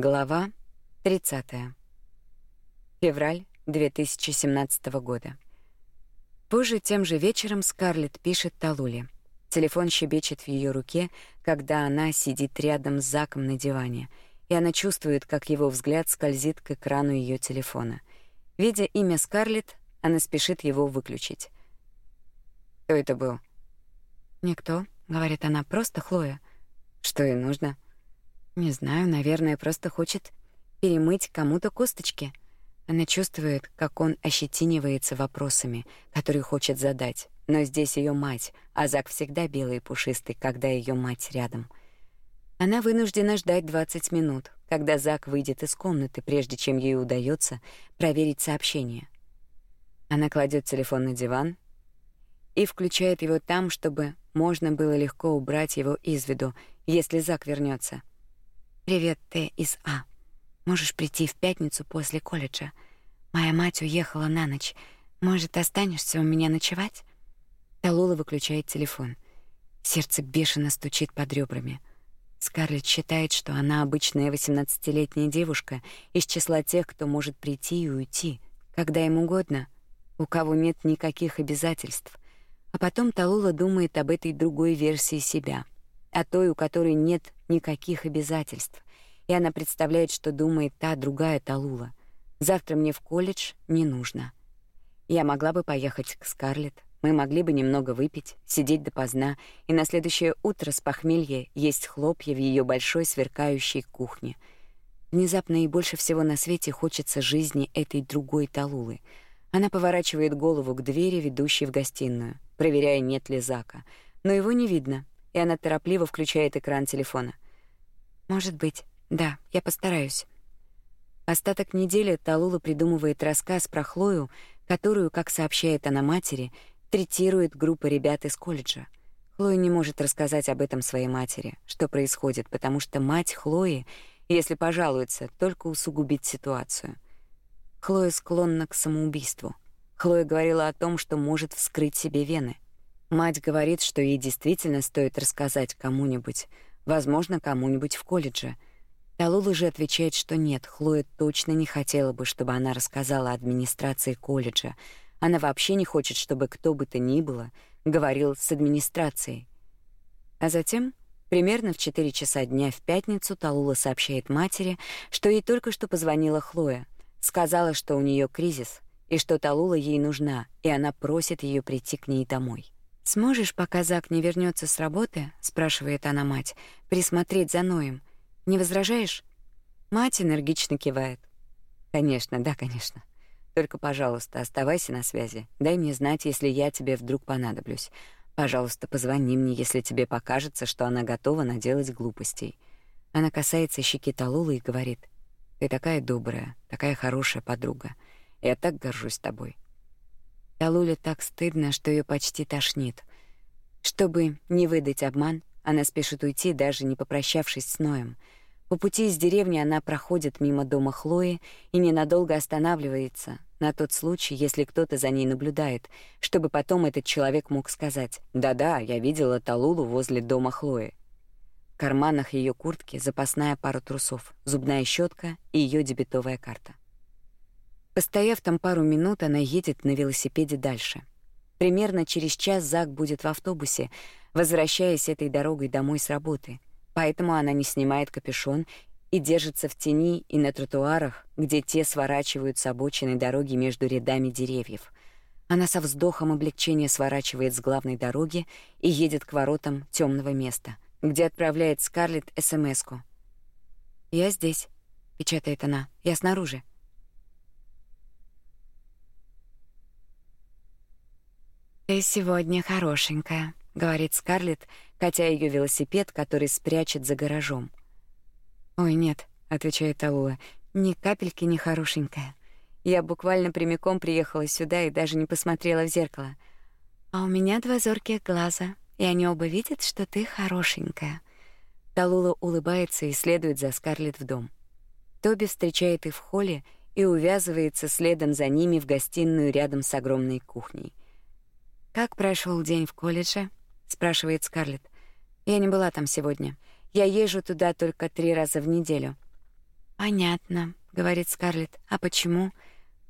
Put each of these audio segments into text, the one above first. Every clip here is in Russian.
Глава 30. Февраль 2017 года. Позже тем же вечером Скарлетт пишет Талуле. Телефон щебечет в ее руке, когда она сидит рядом с Заком на диване, и она чувствует, как его взгляд скользит к экрану ее телефона. Видя имя Скарлетт, она спешит его выключить. Кто это был? Никто, говорит она, просто Хлоя. Что ей нужно? Не знаю, наверное, просто хочет перемыть кому-то косточки. Она чувствует, как он ощетинивается вопросами, которые хочет задать. Но здесь ее мать, а Зак всегда белый и пушистый, когда ее мать рядом. Она вынуждена ждать 20 минут, когда Зак выйдет из комнаты, прежде чем ей удается проверить сообщение. Она кладет телефон на диван и включает его там, чтобы можно было легко убрать его из виду, если Зак вернется. «Привет, ты из А. Можешь прийти в пятницу после колледжа. Моя мать уехала на ночь. Может, останешься у меня ночевать?» Талула выключает телефон. Сердце бешено стучит под ребрами. Скарлетт считает, что она обычная восемнадцатилетняя девушка из числа тех, кто может прийти и уйти, когда им угодно, у кого нет никаких обязательств. А потом Талула думает об этой другой версии себя — о той, у которой нет никаких обязательств. И она представляет, что думает та другая Талула. Завтра мне в колледж не нужно. Я могла бы поехать к Скарлетт. Мы могли бы немного выпить, сидеть допоздна и на следующее утро с похмелья есть хлопья в ее большой сверкающей кухне. Внезапно и больше всего на свете хочется жизни этой другой Талулы. Она поворачивает голову к двери, ведущей в гостиную, проверяя, нет ли Зака. Но его не видно, и она торопливо включает экран телефона. Может быть. Да, я постараюсь. Остаток недели Талула придумывает рассказ про Хлою, которую, как сообщает она матери, третирует группа ребят из колледжа. Хлоя не может рассказать об этом своей матери, что происходит, потому что мать Хлои, если пожалуется, только усугубит ситуацию. Хлоя склонна к самоубийству. Хлоя говорила о том, что может вскрыть себе вены — Мать говорит, что ей действительно стоит рассказать кому-нибудь, возможно, кому-нибудь в колледже. Талула же отвечает, что нет, Хлоя точно не хотела бы, чтобы она рассказала администрации колледжа. Она вообще не хочет, чтобы кто бы то ни было говорил с администрацией. А затем, примерно в 4 часа дня в пятницу, Талула сообщает матери, что ей только что позвонила Хлоя, сказала, что у нее кризис и что Талула ей нужна, и она просит ее прийти к ней домой. Сможешь, пока Зак не вернется с работы, спрашивает она мать, присмотреть за Ноем. Не возражаешь? Мать энергично кивает. Конечно, да, конечно. Только, пожалуйста, оставайся на связи. Дай мне знать, если я тебе вдруг понадоблюсь. Пожалуйста, позвони мне, если тебе покажется, что она готова наделать глупостей. Она касается щеки Талулы и говорит: "Ты такая добрая, такая хорошая подруга. Я так горжусь тобой". Талуле так стыдно, что ее почти тошнит. Чтобы не выдать обман, она спешит уйти, даже не попрощавшись с Ноем. По пути из деревни она проходит мимо дома Хлои и ненадолго останавливается, на тот случай, если кто-то за ней наблюдает, чтобы потом этот человек мог сказать «Да-да, я видела Талулу возле дома Хлои». В карманах ее куртки запасная пара трусов, зубная щетка и ее дебетовая карта. Постояв там пару минут, она едет на велосипеде дальше. Примерно через час Зак будет в автобусе, возвращаясь этой дорогой домой с работы. Поэтому она не снимает капюшон и держится в тени и на тротуарах, где те сворачивают с обочины дороги между рядами деревьев. Она со вздохом облегчения сворачивает с главной дороги и едет к воротам темного места, где отправляет Скарлетт СМСку. «Я здесь», — печатает она, — «я снаружи». «Ты сегодня хорошенькая», — говорит Скарлетт, катя ее велосипед, который спрячет за гаражом. «Ой, нет», — отвечает Алула, — «ни капельки не хорошенькая. Я буквально прямиком приехала сюда и даже не посмотрела в зеркало. А у меня два зорких глаза, и они оба видят, что ты хорошенькая». Талула улыбается и следует за Скарлетт в дом. Тоби встречает их в холле и увязывается следом за ними в гостиную рядом с огромной кухней. Как прошел день в колледже? спрашивает Скарлетт. Я не была там сегодня. Я езжу туда только три раза в неделю. Понятно, говорит Скарлетт. А почему?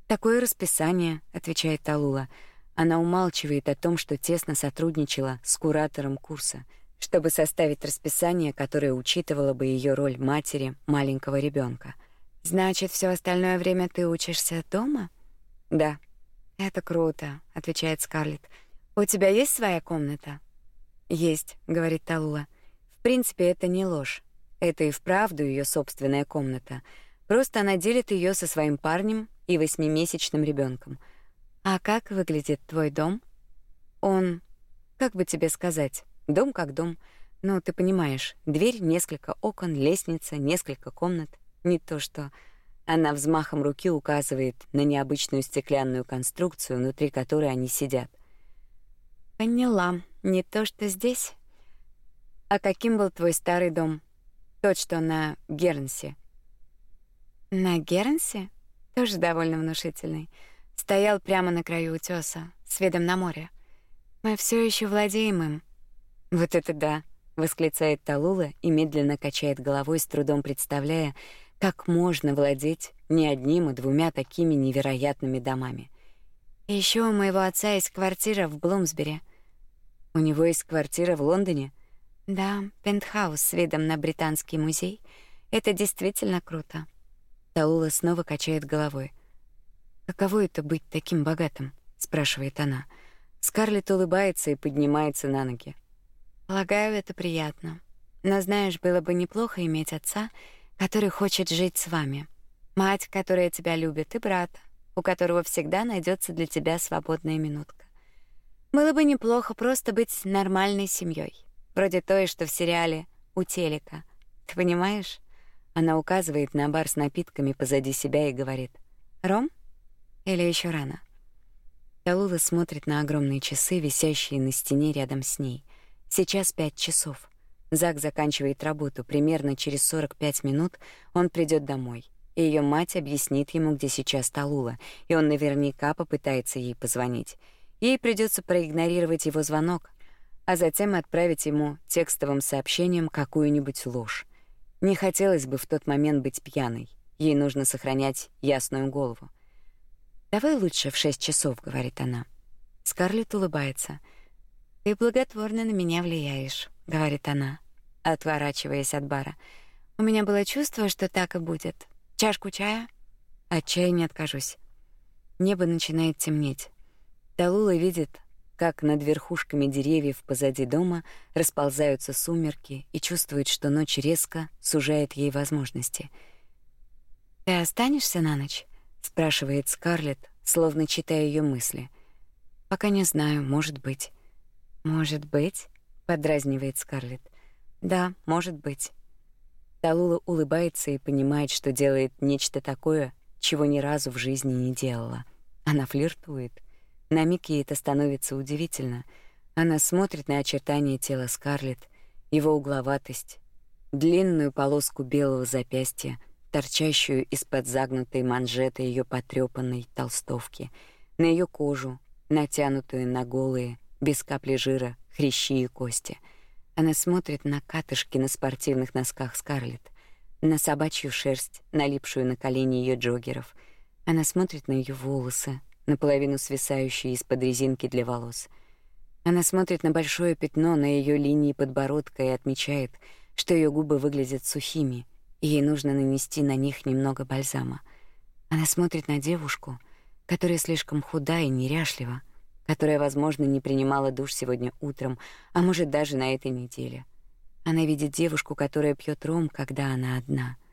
Такое расписание, отвечает Талула. Она умалчивает о том, что тесно сотрудничала с куратором курса, чтобы составить расписание, которое учитывало бы ее роль матери маленького ребенка. Значит, все остальное время ты учишься дома? Да. Это круто, отвечает Скарлетт. У тебя есть своя комната? Есть, говорит Талула. В принципе, это не ложь. Это и вправду ее собственная комната. Просто она делит ее со своим парнем и восьмимесячным ребенком. А как выглядит твой дом? Он, как бы тебе сказать, дом как дом. Ну, ты понимаешь, дверь, несколько окон, лестница, несколько комнат. Не то что она взмахом руки указывает на необычную стеклянную конструкцию, внутри которой они сидят. Поняла. Не то, что здесь. А каким был твой старый дом? Тот, что на Гернсе. На Гернсе? Тоже довольно внушительный. Стоял прямо на краю утёса, с видом на море. Мы все еще владеем им. Вот это да, восклицает Талула и медленно качает головой, с трудом представляя, как можно владеть не одним, а двумя такими невероятными домами. И ещё у моего отца есть квартира в Блумсбери. У него есть квартира в Лондоне? Да, пентхаус с видом на британский музей. Это действительно круто. Таула снова качает головой. Каково это быть таким богатым? спрашивает она. Скарлетт улыбается и поднимается на ноги. Полагаю, это приятно. Но знаешь, было бы неплохо иметь отца, который хочет жить с вами. Мать, которая тебя любит, и брата, у которого всегда найдется для тебя свободная минутка. Было бы неплохо просто быть нормальной семьей, вроде той, что в сериале «У телека». Ты понимаешь? Она указывает на бар с напитками позади себя и говорит «Ром? Или еще рано?» Талула смотрит на огромные часы, висящие на стене рядом с ней. Сейчас пять часов. Зак заканчивает работу. Примерно через 45 минут он придет домой. И ее мать объяснит ему, где сейчас Талула, и он наверняка попытается ей позвонить. Ей придется проигнорировать его звонок, а затем отправить ему текстовым сообщением какую-нибудь ложь. Не хотелось бы в тот момент быть пьяной. Ей нужно сохранять ясную голову. «Давай лучше в шесть часов», — говорит она. Скарлетт улыбается. «Ты благотворно на меня влияешь», — говорит она, отворачиваясь от бара. «У меня было чувство, что так и будет. Чашку чая?» «От чая не откажусь». Небо начинает темнеть. Талула видит, как над верхушками деревьев позади дома расползаются сумерки и чувствует, что ночь резко сужает ей возможности. «Ты останешься на ночь?» — спрашивает Скарлетт, словно читая ее мысли. «Пока не знаю, может быть». «Может быть?» — подразнивает Скарлетт. «Да, может быть». Талула улыбается и понимает, что делает нечто такое, чего ни разу в жизни не делала. Она флиртует — на миг ей это становится удивительно. Она смотрит на очертания тела Скарлетт, его угловатость, длинную полоску белого запястья, торчащую из-под загнутой манжеты ее потрёпанной толстовки, на ее кожу, натянутую на голые, без капли жира, хрящи и кости. Она смотрит на катышки на спортивных носках Скарлетт, на собачью шерсть, налипшую на колени ее джоггеров. Она смотрит на ее волосы, наполовину свисающие из-под резинки для волос. Она смотрит на большое пятно на ее линии подбородка и отмечает, что ее губы выглядят сухими, и ей нужно нанести на них немного бальзама. Она смотрит на девушку, которая слишком худая и неряшлива, которая, возможно, не принимала душ сегодня утром, а может, даже на этой неделе. Она видит девушку, которая пьет ром, когда она одна —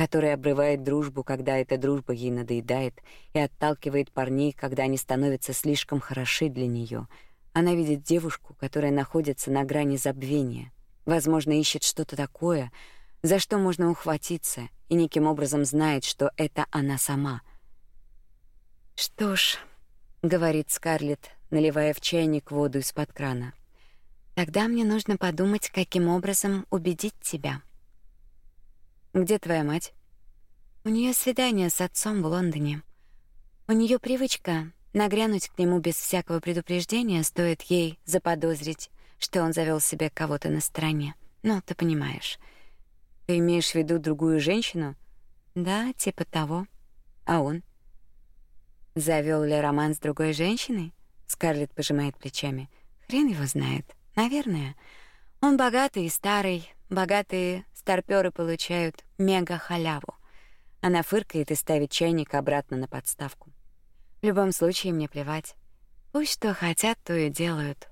которая обрывает дружбу, когда эта дружба ей надоедает, и отталкивает парней, когда они становятся слишком хороши для нее. Она видит девушку, которая находится на грани забвения, возможно, ищет что-то такое, за что можно ухватиться, и неким образом знает, что это она сама. Что ж, говорит Скарлетт, наливая в чайник воду из-под крана. Тогда мне нужно подумать, каким образом убедить тебя. Где твоя мать? У нее свидание с отцом в Лондоне. У нее привычка нагрянуть к нему без всякого предупреждения, стоит ей заподозрить, что он завел себе кого-то на стороне. Ну, ты понимаешь. Ты имеешь в виду другую женщину? Да, типа того. А он? Завёл ли роман с другой женщиной? Скарлетт пожимает плечами. Хрен его знает. Наверное. Он богатый и старый. Богатые старпёры получают мега-халяву. Она фыркает и ставит чайник обратно на подставку. В любом случае мне плевать. Пусть что хотят, то и делают.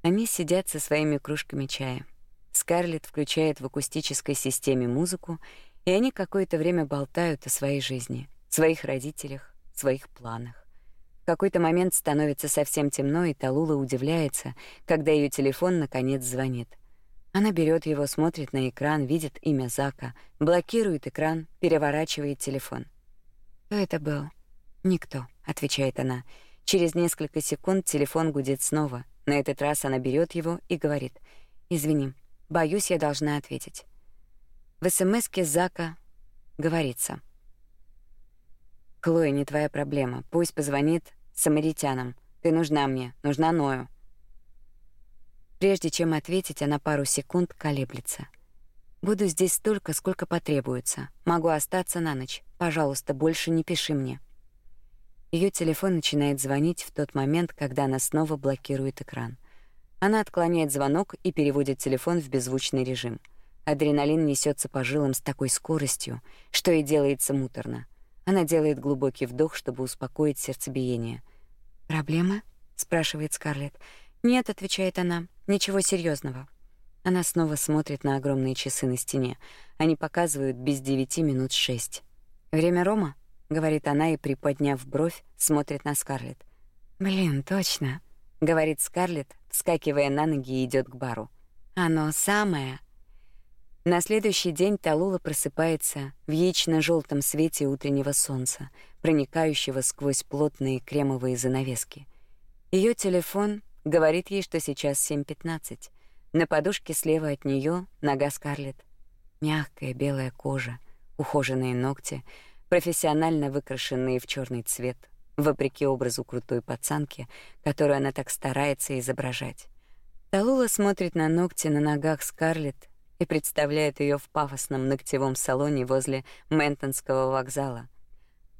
Они сидят со своими кружками чая. Скарлетт включает в акустической системе музыку, и они какое-то время болтают о своей жизни, своих родителях, своих планах. В какой-то момент становится совсем темно, и Талула удивляется, когда ее телефон наконец звонит. Она берет его, смотрит на экран, видит имя Зака, блокирует экран, переворачивает телефон. Кто это был? Никто, отвечает она. Через несколько секунд телефон гудит снова. На этот раз она берет его и говорит: "Извини, боюсь, я должна ответить". В СМСке Зака говорится: "Хлоя, не твоя проблема. Пусть позвонит самаритянам. Ты нужна мне, нужна Ною". Прежде чем ответить, она пару секунд колеблется. Буду здесь столько, сколько потребуется. Могу остаться на ночь. Пожалуйста, больше не пиши мне. Ее телефон начинает звонить в тот момент, когда она снова блокирует экран. Она отклоняет звонок и переводит телефон в беззвучный режим. Адреналин несется по жилам с такой скоростью, что и делается муторно. Она делает глубокий вдох, чтобы успокоить сердцебиение. «Проблема?» — спрашивает Скарлетт. «Нет», — отвечает она, — «ничего серьезного. Она снова смотрит на огромные часы на стене. Они показывают без девяти минут шесть. «Время Рома?» — говорит она и, приподняв бровь, смотрит на Скарлетт. «Блин, точно», — говорит Скарлетт, вскакивая на ноги и идет к бару. «Оно самое». На следующий день Талула просыпается в яично желтом свете утреннего солнца, проникающего сквозь плотные кремовые занавески. Ее телефон говорит ей, что сейчас 7:15. На подушке слева от нее нога Скарлетт. Мягкая белая кожа, ухоженные ногти — профессионально выкрашенные в черный цвет, вопреки образу крутой пацанки, которую она так старается изображать. Талула смотрит на ногти на ногах Скарлетт и представляет ее в пафосном ногтевом салоне возле Ментонского вокзала.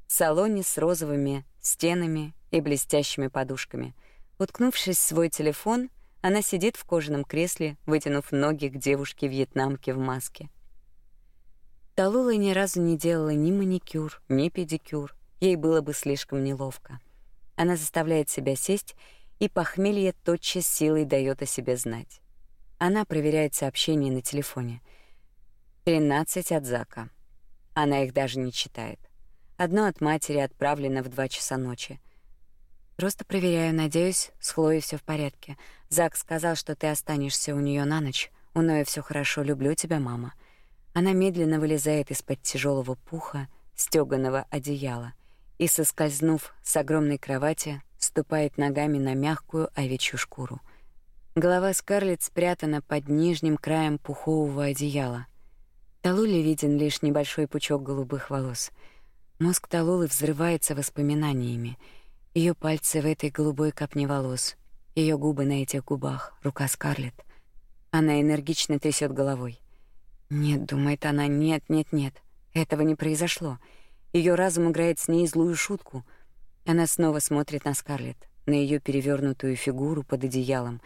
Салоне с розовыми стенами и блестящими подушками. Уткнувшись в свой телефон, она сидит в кожаном кресле, вытянув ноги к девушке-вьетнамке в маске. Талула ни разу не делала ни маникюр, ни педикюр. Ей было бы слишком неловко. Она заставляет себя сесть, и похмелье тотчас силой дает о себе знать. Она проверяет сообщения на телефоне. 13 от Зака. Она их даже не читает. Одно от матери отправлено в 2 часа ночи. Просто проверяю, надеюсь, с Хлоей все в порядке. Зак сказал, что ты останешься у нее на ночь. У Ноя все хорошо, люблю тебя, мама. Она медленно вылезает из-под тяжелого пуха, стёганого одеяла, и, соскользнув с огромной кровати, ступает ногами на мягкую овечью шкуру. Голова Скарлетт спрятана под нижним краем пухового одеяла. Талуле виден лишь небольшой пучок голубых волос. Мозг Талулы взрывается воспоминаниями. Ее пальцы в этой голубой копне волос, ее губы на этих губах, рука Скарлетт. Она энергично трясет головой. Нет, думает она, нет, нет, нет. Этого не произошло. Ее разум играет с ней злую шутку. Она снова смотрит на Скарлетт, на ее перевернутую фигуру под одеялом.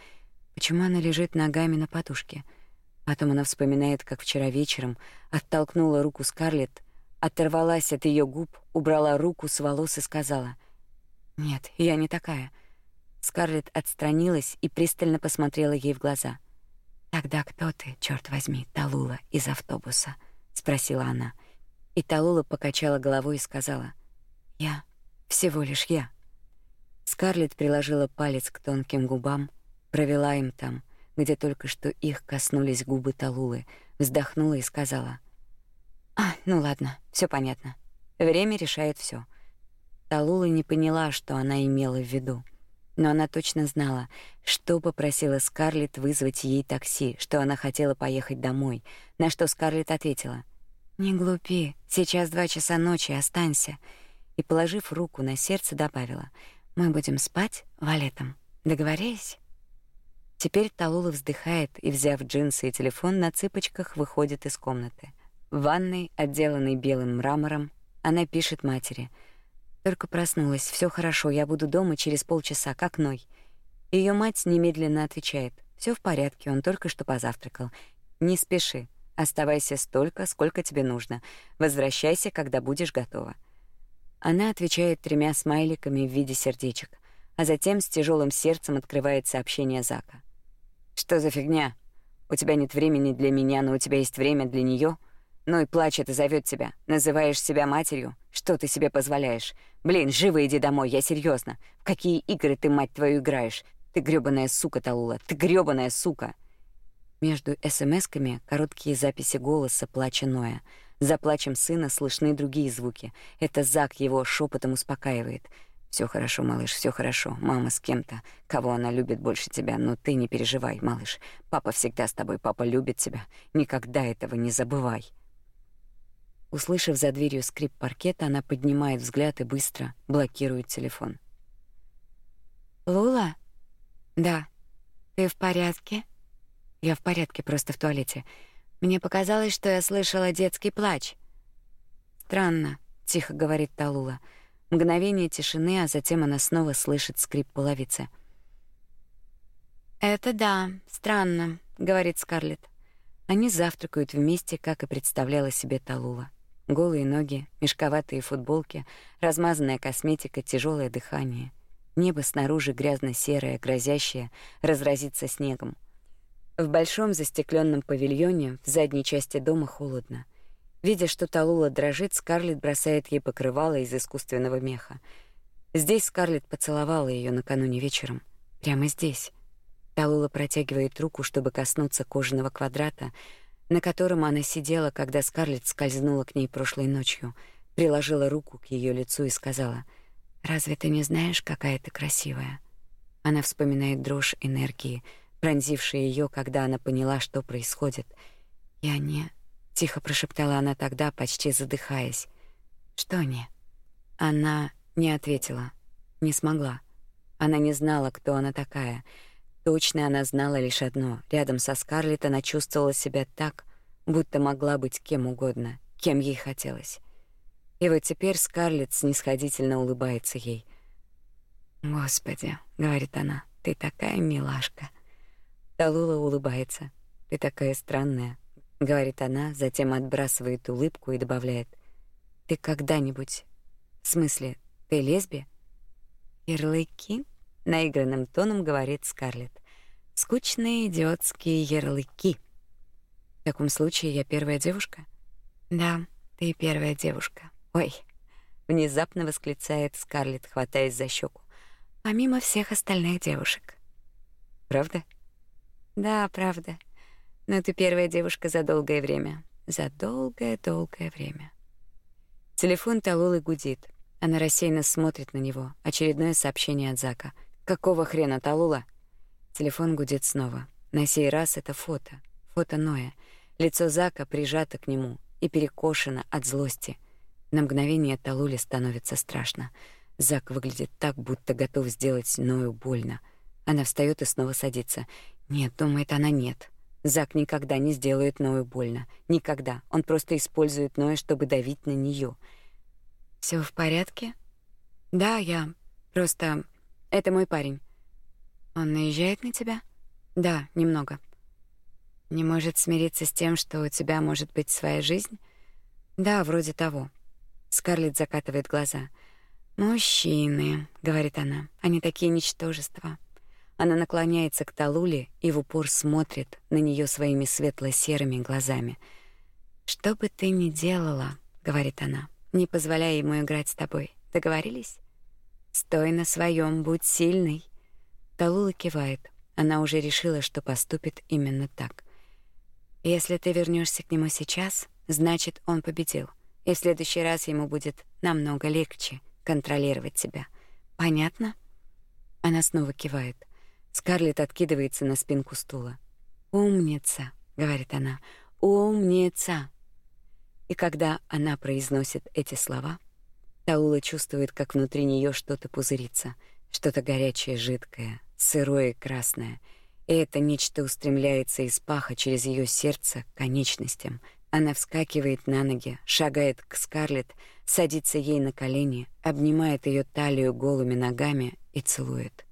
Почему она лежит ногами на подушке? Потом она вспоминает, как вчера вечером оттолкнула руку Скарлетт, оторвалась от ее губ, убрала руку с волос и сказала: "Нет, я не такая". Скарлетт отстранилась и пристально посмотрела ей в глаза. Тогда кто ты, черт возьми, Талула из автобуса? спросила она. И Талула покачала головой и сказала: "Я, всего лишь я". Скарлетт приложила палец к тонким губам, провела им там, где только что их коснулись губы Талулы, вздохнула и сказала: "А, ну ладно, все понятно. Время решает все. Талула не поняла, что она имела в виду но она точно знала, что попросила Скарлетт вызвать ей такси, что она хотела поехать домой, на что Скарлетт ответила: "Не глупи, сейчас два часа ночи, останься". И положив руку на сердце, добавила: "Мы будем спать валетом. Договорились?" Теперь Талула вздыхает и, взяв джинсы и телефон на цыпочках, выходит из комнаты. В ванной, отделанной белым мрамором, она пишет матери: "Только проснулась, все хорошо, я буду дома через полчаса, как Ной". Ее мать немедленно отвечает: все в порядке, он только что позавтракал. Не спеши, оставайся столько, сколько тебе нужно. Возвращайся, когда будешь готова". Она отвечает тремя смайликами в виде сердечек, а затем с тяжелым сердцем открывает сообщение Зака. Что за фигня? У тебя нет времени для меня, но у тебя есть время для нее. Ну и плачет и зовет тебя. Называешь себя матерью. Что ты себе позволяешь? Блин, живо иди домой, я серьезно. В какие игры ты, мать твою, играешь? Ты грёбаная сука, Талула, ты грёбаная сука. Между СМСками короткие записи голоса плача Ноя. За плачем сына слышны другие звуки. Это Зак его шепотом успокаивает. Все хорошо, малыш, все хорошо. Мама с кем-то, кого она любит больше тебя, но ты не переживай, малыш. Папа всегда с тобой, папа любит тебя. Никогда этого не забывай. Услышав за дверью скрип паркета, она поднимает взгляд и быстро блокирует телефон. Лула? Да. Ты в порядке? Я в порядке, просто в туалете. Мне показалось, что я слышала детский плач. Странно, тихо говорит Талула. Мгновение тишины, а затем она снова слышит скрип половицы. «Это да, странно», — говорит Скарлетт. Они завтракают вместе, как и представляла себе Талула. Голые ноги, мешковатые футболки, размазанная косметика, тяжелое дыхание. Небо снаружи грязно-серое, грозящее разразиться снегом. В большом застекленном павильоне в задней части дома холодно. Видя, что Талула дрожит, Скарлетт бросает ей покрывало из искусственного меха. Здесь Скарлетт поцеловала ее накануне вечером, прямо здесь. Талула протягивает руку, чтобы коснуться кожаного квадрата, на котором она сидела, когда Скарлетт скользнула к ней прошлой ночью, приложила руку к ее лицу и сказала: "Разве ты не знаешь, какая ты красивая?" Она вспоминает дрожь энергии, пронзившую ее, когда она поняла, что происходит. "Я не тихо прошептала она тогда, почти задыхаясь. Что не? Она не ответила, не смогла. Она не знала, кто она такая. Точно она знала лишь одно: рядом со Скарлетт она чувствовала себя так, будто могла быть кем угодно, кем ей хотелось. И вот теперь Скарлетт снисходительно улыбается ей. "Господи", говорит она. "Ты такая милашка". Талула улыбается. "Ты такая странная" говорит она, затем отбрасывает улыбку и добавляет: "Ты когда-нибудь, в смысле, ты лесби?" Ярлыки, наигранным тоном говорит Скарлетт. Скучные идиотские ярлыки. В таком случае я первая девушка? Да, ты первая девушка. Ой, внезапно восклицает Скарлетт, хватаясь за щеку. Помимо всех остальных девушек. Правда? Да, правда. Но ты первая девушка за долгое время. За долгое-долгое время. Телефон Талулы гудит. Она рассеянно смотрит на него. Очередное сообщение от Зака. «Какого хрена, Талула?» Телефон гудит снова. На сей раз это фото. Фото Ноя. Лицо Зака прижато к нему и перекошено от злости. На мгновение Талуле становится страшно. Зак выглядит так, будто готов сделать Ною больно. Она встаёт и снова садится. Нет, думает она, нет. Зак никогда не сделает Ною больно. Никогда. Он просто использует Ноя, чтобы давить на нее. Все в порядке? Да, я. Просто... Это мой парень. Он наезжает на тебя? Да, немного. Не может смириться с тем, что у тебя может быть своя жизнь? Да, вроде того. Скарлетт закатывает глаза. «Мужчины», — говорит она, — «они такие ничтожества». Она наклоняется к Талуле и в упор смотрит на нее своими светло-серыми глазами. «Что бы ты ни делала, — говорит она, — не позволяй ему играть с тобой. Договорились? Стой на своем, будь сильной». Талула кивает. Она уже решила, что поступит именно так. «Если ты вернешься к нему сейчас, значит, он победил, и в следующий раз ему будет намного легче контролировать тебя. Понятно?» Она снова кивает. Скарлетт откидывается на спинку стула. «Умница», — говорит она, — «умница». И когда она произносит эти слова, Таула чувствует, как внутри нее что-то пузырится, что-то горячее, жидкое, сырое красное. И это нечто устремляется из паха через ее сердце к конечностям, Она вскакивает на ноги, шагает к Скарлетт, садится ей на колени, обнимает ее талию голыми ногами и целует.